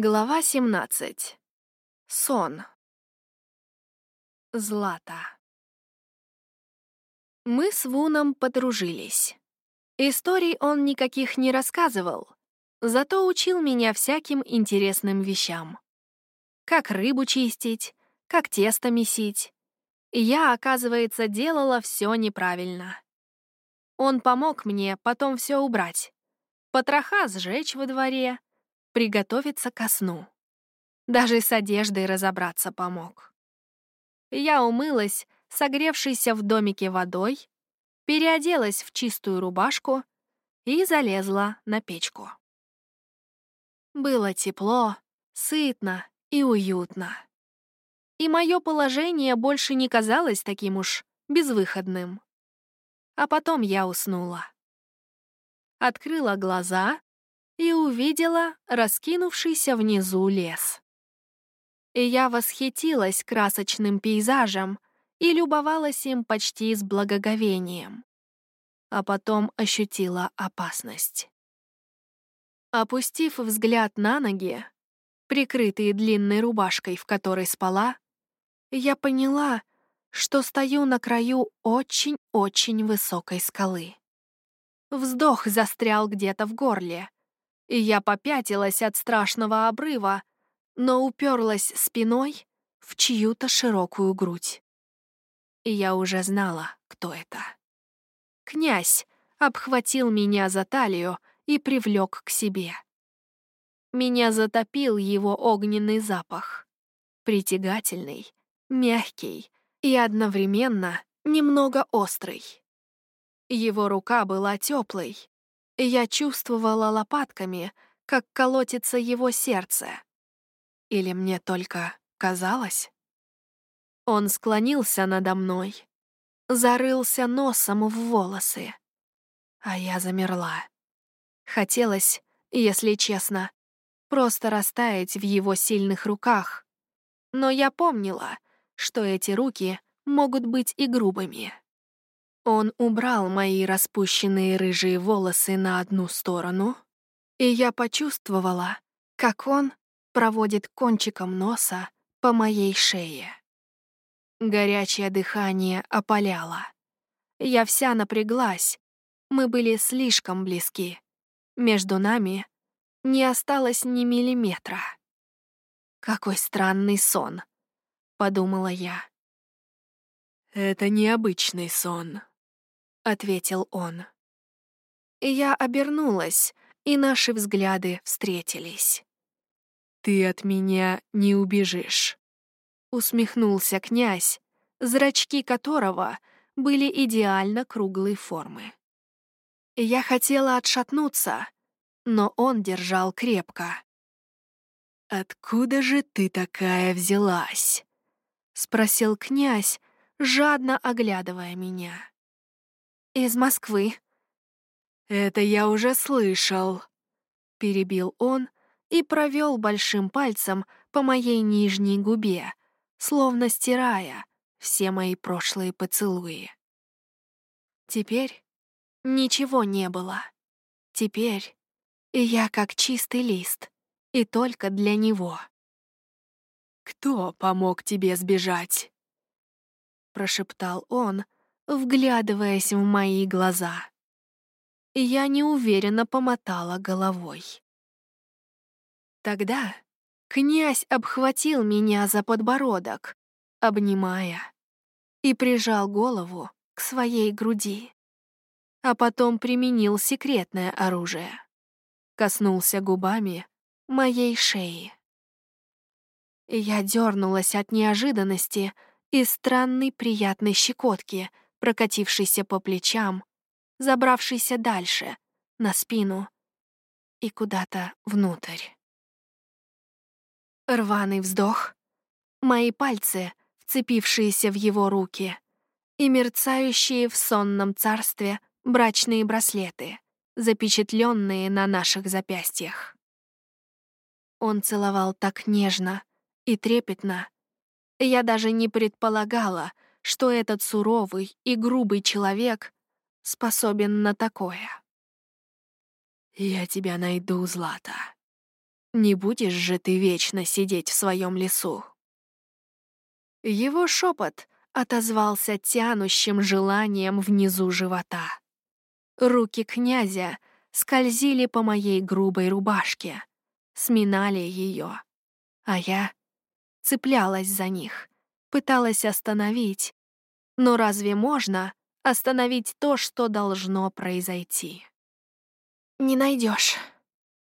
Глава 17. Сон. Злата. Мы с Вуном подружились. Историй он никаких не рассказывал, зато учил меня всяким интересным вещам. Как рыбу чистить, как тесто месить. Я, оказывается, делала все неправильно. Он помог мне потом все убрать. Потроха сжечь во дворе — приготовиться ко сну. Даже с одеждой разобраться помог. Я умылась, согревшейся в домике водой, переоделась в чистую рубашку и залезла на печку. Было тепло, сытно и уютно. И мое положение больше не казалось таким уж безвыходным. А потом я уснула. Открыла глаза и увидела раскинувшийся внизу лес. И я восхитилась красочным пейзажем и любовалась им почти с благоговением. А потом ощутила опасность. Опустив взгляд на ноги, прикрытые длинной рубашкой, в которой спала, я поняла, что стою на краю очень-очень высокой скалы. Вздох застрял где-то в горле, и я попятилась от страшного обрыва, но уперлась спиной в чью-то широкую грудь. И я уже знала, кто это. Князь обхватил меня за талию и привлек к себе. Меня затопил его огненный запах. Притягательный, мягкий и одновременно немного острый. Его рука была теплой, я чувствовала лопатками, как колотится его сердце. Или мне только казалось? Он склонился надо мной, зарылся носом в волосы, а я замерла. Хотелось, если честно, просто растаять в его сильных руках. Но я помнила, что эти руки могут быть и грубыми. Он убрал мои распущенные рыжие волосы на одну сторону, и я почувствовала, как он проводит кончиком носа по моей шее. Горячее дыхание опаляло. Я вся напряглась. Мы были слишком близки. Между нами не осталось ни миллиметра. «Какой странный сон», — подумала я. «Это необычный сон», ответил он. Я обернулась, и наши взгляды встретились. «Ты от меня не убежишь», — усмехнулся князь, зрачки которого были идеально круглой формы. Я хотела отшатнуться, но он держал крепко. «Откуда же ты такая взялась?» — спросил князь, жадно оглядывая меня. «Из Москвы». «Это я уже слышал», — перебил он и провел большим пальцем по моей нижней губе, словно стирая все мои прошлые поцелуи. Теперь ничего не было. Теперь я как чистый лист, и только для него. «Кто помог тебе сбежать?» — прошептал он, — вглядываясь в мои глаза. Я неуверенно помотала головой. Тогда князь обхватил меня за подбородок, обнимая, и прижал голову к своей груди. А потом применил секретное оружие. Коснулся губами моей шеи. Я дернулась от неожиданности и странной приятной щекотки — прокатившийся по плечам, забравшийся дальше, на спину и куда-то внутрь. Рваный вздох, мои пальцы, вцепившиеся в его руки, и мерцающие в сонном царстве брачные браслеты, запечатленные на наших запястьях. Он целовал так нежно и трепетно. Я даже не предполагала, что этот суровый и грубый человек способен на такое. «Я тебя найду, Злата. Не будешь же ты вечно сидеть в своем лесу. Его шепот отозвался тянущим желанием внизу живота. Руки князя скользили по моей грубой рубашке, сминали ее, а я цеплялась за них, пыталась остановить. Но разве можно остановить то, что должно произойти? «Не найдешь,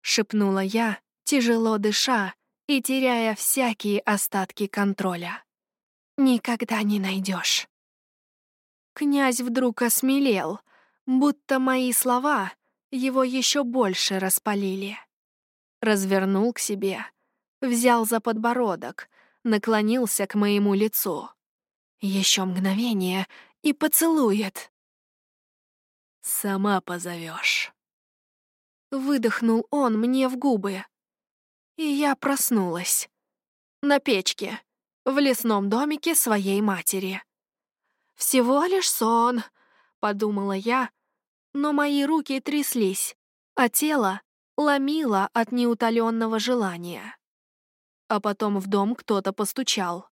шепнула я, тяжело дыша и теряя всякие остатки контроля. «Никогда не найдешь. Князь вдруг осмелел, будто мои слова его еще больше распалили. Развернул к себе, взял за подбородок, наклонился к моему лицу. Еще мгновение и поцелует. «Сама позовешь. Выдохнул он мне в губы. И я проснулась. На печке, в лесном домике своей матери. «Всего лишь сон», — подумала я, но мои руки тряслись, а тело ломило от неутоленного желания. А потом в дом кто-то постучал.